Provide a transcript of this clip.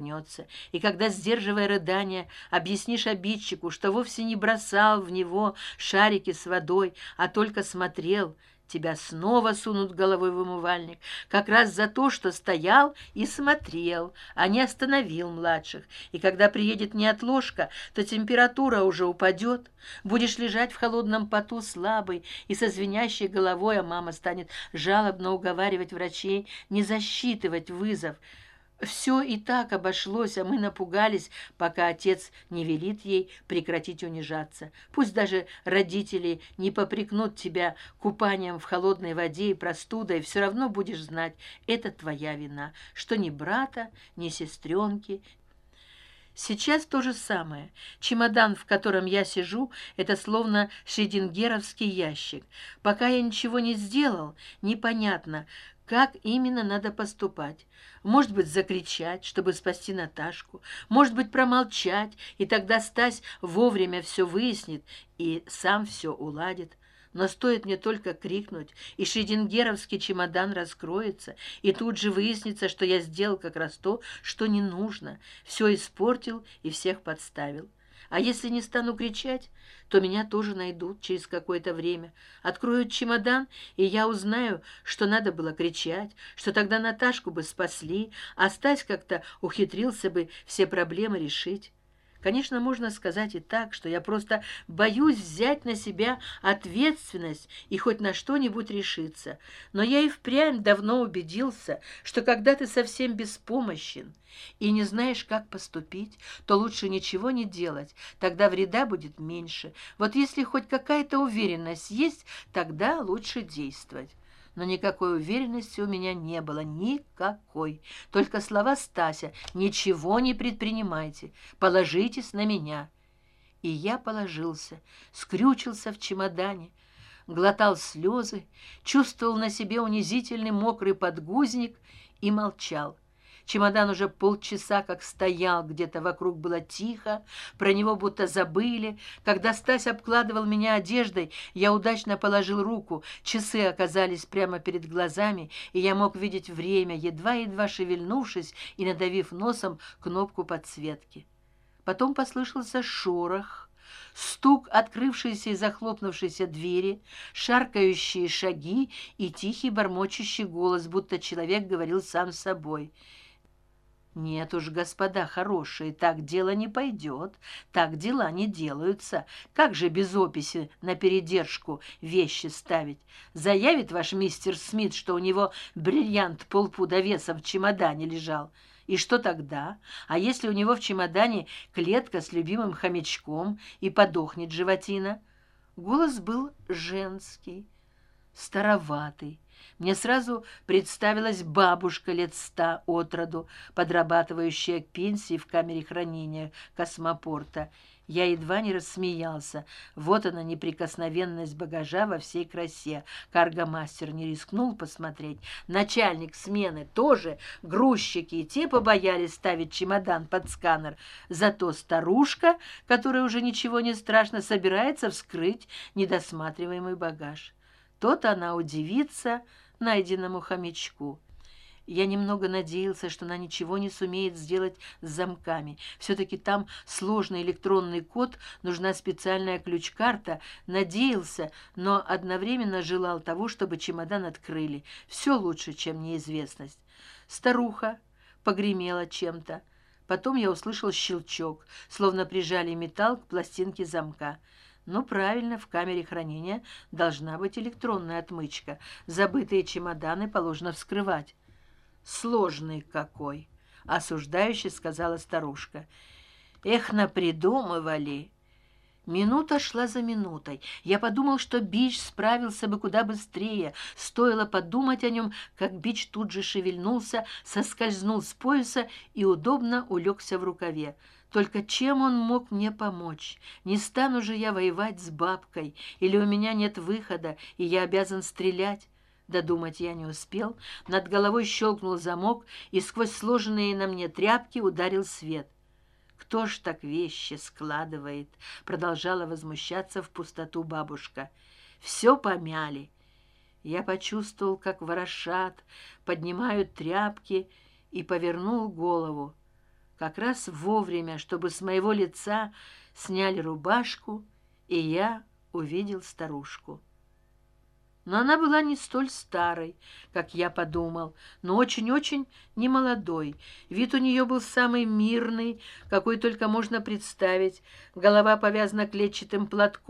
вернется и когда сдерживая рыдания объяснишь обидчику что вовсе не бросал в него шарики с водой а только смотрел тебя снова сунут головой в умывальник. Как раз за то что стоял и смотрел а не остановил младших. И когда приедет неотложка то температура уже упадет. Будешь лежать в холодном поту слабый и со звенящей головой а мама станет жалобно уговаривать врачей не засчитывать вызов все и так обошлось а мы напугались пока отец не велит ей прекратить унижаться пусть даже родители не попрекнут тебя купанием в холодной воде и простудой все равно будешь знать это твоя вина что ни брата ни сестренки Сейчас то же самое. Чемодан, в котором я сижу, это словно шедингеровский ящик. Пока я ничего не сделал, непонятно, как именно надо поступать. Может быть закричать чтобы спасти наташку. Может быть промолчать и тогда стась вовремя все выяснит и сам все уладит. Но стоит мне только крикнуть и шредингеровский чемодан раскроется и тут же выяснится что я сделал как раз то что не нужно. Все испортил и всех подставил а если не стану кричать то меня тоже найдут через какое то время. Откроют чемодан и я узнаю что надо было кричать что тогда наташку бы спасли а стась как то ухитрился бы все проблемы решить конечно можно сказать и так что я просто боюсь взять на себя ответственность и хоть на что нибудь решиться. Но я и впрямь давно убедился что когда ты совсем беспомощен и не знаешь как поступить то лучше ничего не делать тогда вреда будет меньше. Вот если хоть какая то уверенность есть тогда лучше действовать но никакой уверенности у меня не было никакой. Только слова стася ничего не предпринимайте положитесь на меня и я положился скрючился в чемодане глотал слезы чувствовал на себе унизительный мокрый подгузник и молчал чемодан уже полчаса как стоял где то вокруг было тихо про него будто забыли. Когда стась обкладывал меня одеждой я удачно положил руку. Часы оказались прямо перед глазами и я мог видеть время едва едва шевельнувшись и надавив носом кнопку подсветки. Потом послышался шорох стук открывшейся и захлопнувшейся двери шаркающие шаги и тихий бормочущий голос будто человек говорил сам с собой нет уж господа хорошие так дело не пойдет так дела не делаются. Как же без описи на передержку вещи ставить? Заявит ваш мистер смит что у него бриллиант полпуда веса в чемодане лежал. И что тогда? А если у него в чемодане клетка с любимым хомячком и подохнет животина? Голос был женский староватый мне сразу представилась бабушка лет ста от роду подрабатывающая к пенсии в камере хранения космопорта. Я едва не рассмеялся. Вот она неприкосновенность багажа во всей красе. Каргомастер не рискнул посмотреть. Начальник смены тоже. Грузчики и те побоялись ставить чемодан под сканер. Зато старушка которая уже ничего не страшно собирается вскрыть недосматриваемый багаж тот она удивится найденному хомячку. Я немного надеялся что она ничего не сумеет сделать с замками. Все таки там сложный электронный код нужна специальная ключ карта надеялся но одновременно желал того чтобы чемодан открыли. Все лучше чем неизвестность. Старуха погремела чем то потом я услышал щелчок словно прижали металл к пластинке замка ну правильно в камере хранения должна быть электронная отмычка. Забытые чемоданы положено вскрывать. Сложный какой осуждающе сказала старушка. Эх напридумывали минута шла за минутой. Я подумал что бич справился бы куда быстрее. Стоило подумать о нем как бич тут же шевельнулся соскользнул с пояса и удобно улегся в рукаве. Только чем он мог мне помочь? Не стану же я воевать с бабкой. Или у меня нет выхода и я обязан стрелять? Додумать я не успел. Над головой щелкнул замок и сквозь сложенные на мне тряпки ударил свет кто ж так вещи складывает продолжала возмущаться в пустоту бабушка. Все помяли. Я почувствовал как ворошат поднимают тряпки и повернул голову. Как раз вовремя чтобы с моего лица сняли рубашку и я увидел старушку но она была не столь старой как я подумал но очень очень немолодой. Вид у нее был самый мирный какой только можно представить. Голова повязана клетчатым платком